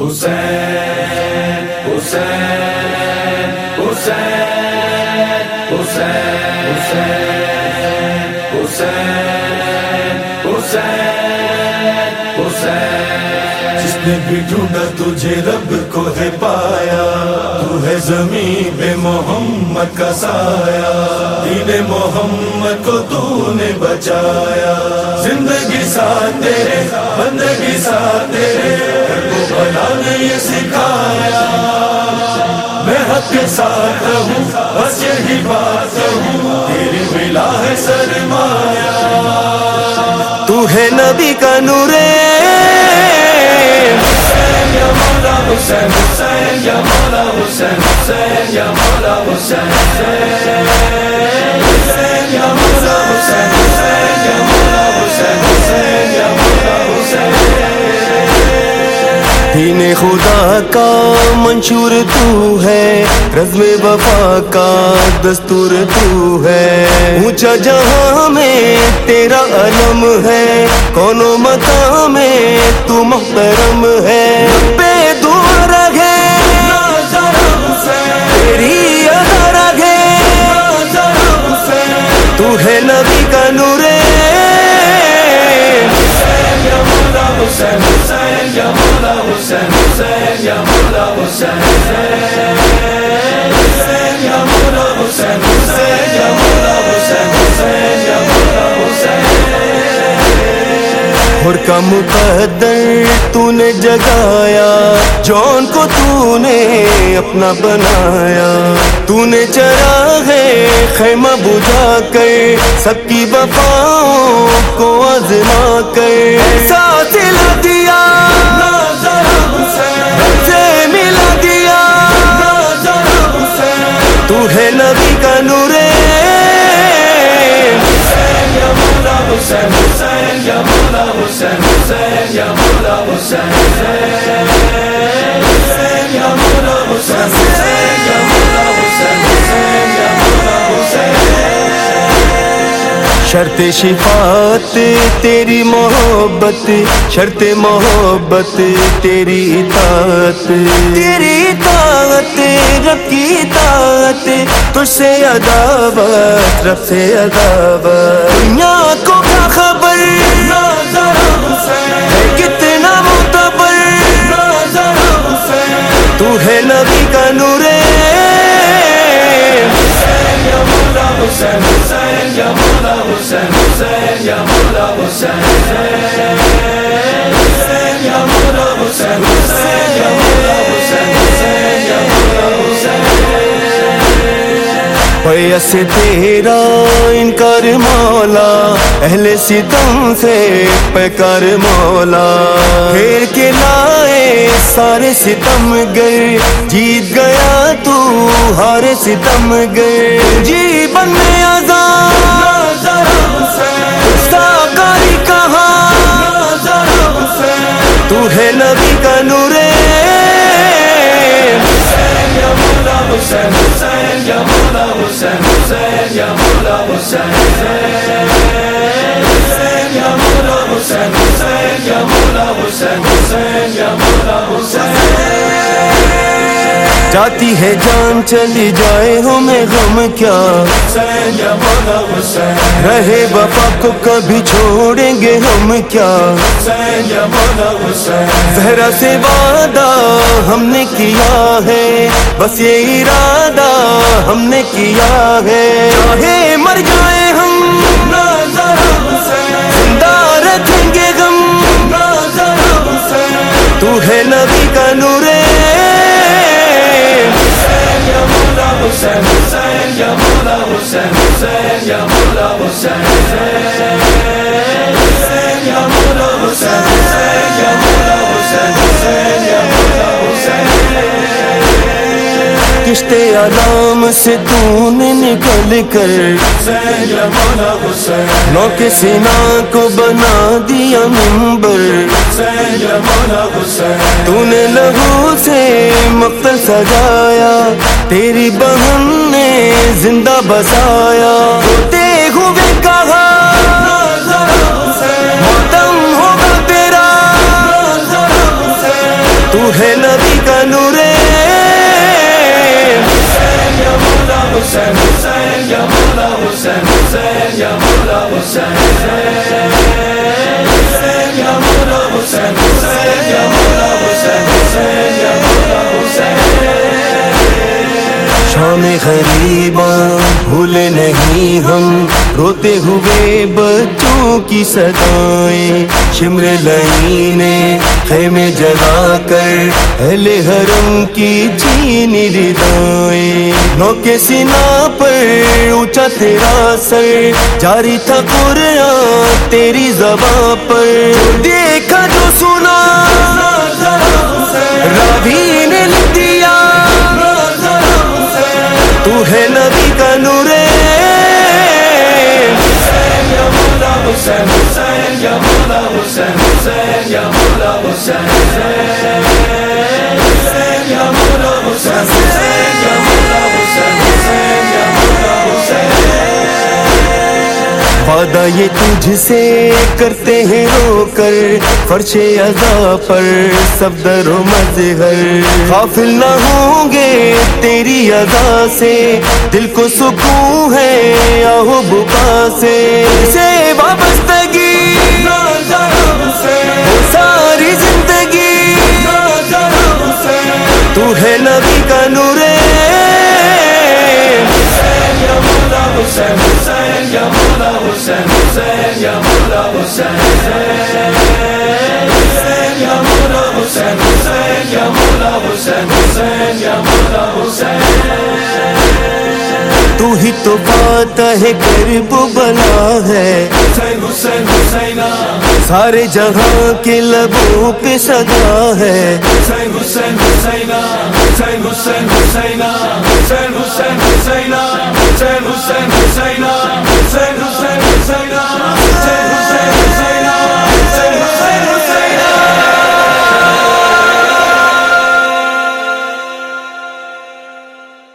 حسین حسین حسین حسین حسین حسین حسین نے بھی ڈھونڈا تجھے رب کو ہے پایا۔ تو ہے زمین میں محمد کا سایہ۔ دین محمد کو تو نے بچایا۔ زندگی ساتھ تیرے بندگی ساتھ تیرے کو بلا نے یہ سکھایا۔ میں حق کے ساتھ ہوں، بس یہی بات ہوں۔ تیری ملا ہے سرمایا تو ہے نبی کا نورے۔ دین خدا کا منشور تو ہے، رزم وفا کا دستور تو ہے۔ اونچا جہاں میں تیرا علم ہے کونوں متا میں تو محترم ہے۔ حسین یا مولا حسین حسین یا مولا حسین حسین یا مولا حسین حسین یا مولا حسین اور کا مقدر تو نے جگایا جون کو تو نے اپنا بنایا۔ تو نے چرا ہے خیمہ بجھا کر، سب کی وفاؤں کو آزما کر۔ شرط شفات تیری محبت، شرط محبت تیری اطاعت۔ تیری اطاعت، رب کی اطاعت، تجھ سے عداوت، رب سے عداوت۔ دنیا کو کیا خبر؟ کتنا معتبر۔ تو ہے نبی کا نورے یا مولا حسین حسین یا مولا حسین حسین یا مولا حسین حسین یا مولا حسین حسین یا مولا حسین حسین یا مولا حسین تیرا انکار مولا اہل ستم سے پیکار مولا پھیر کے لائے سارے ستم گئے جیت گیا تو ہارے ستم گئے جی بن میں حسین حسین یا مولا حسین حسین یا مولا حسین حسین جاتی ہے جان، چلی جائے ہمیں غم کیا۔ حسین یا مولا حسین رہے وفا کو کبھی چھوڑیں گے ہم کیا۔ حسین یا مولا حسین زہرا سے وعدہ ہم نے کیا ہے۔ بس یہ ارادہ ہم نے کیا ہے۔ چاہے مر جائے ہم، زندہ رکھیں گے غم۔ تو ہے نبی کا نورے حسین حسین یا مولا حسین حسین یا مولا حسین حسین یا مولا حسین حسین یا مولا حسین حسین یا مولا حسین کشتے علام سے تو نے نکل کر حسین یا مولا حسین نو کے سینا کو بنا دیا ممبر حسین یا مولا حسین۔ تو نے لہو سے مقتل سجایا تیری بہن نے زندہ بسایا۔ ہوتے کہا تیرا۔ نور۔ حسین یا مولا حسین حسین یا مولا حسین حسین۔ نام غریباں بھولے نہیں ہم، روتے ہوئے بچوں کی سدائیں شمر لائنے خیمے جلا کر اہل حرم کی چینی ردائیں۔ نو کے سینا پر اونچا تیرا سر، جاری تھا قرآن تیری زباں پر۔ حسین حسین، یا مولا حسین حسین، یا مولا حسین وعدہ یہ تجھ سے کرتے ہیں رو کر، فرش ادا پر سب در و مظہر۔ غافل نہ ہوں گے تیری ادا سے، دل کو سکون ہے آہو بکا سے۔ تھی تو بات ہے گر ببلا ہے سارے جہاں کے لبوں پہ سدا ہے حسین حسین حسین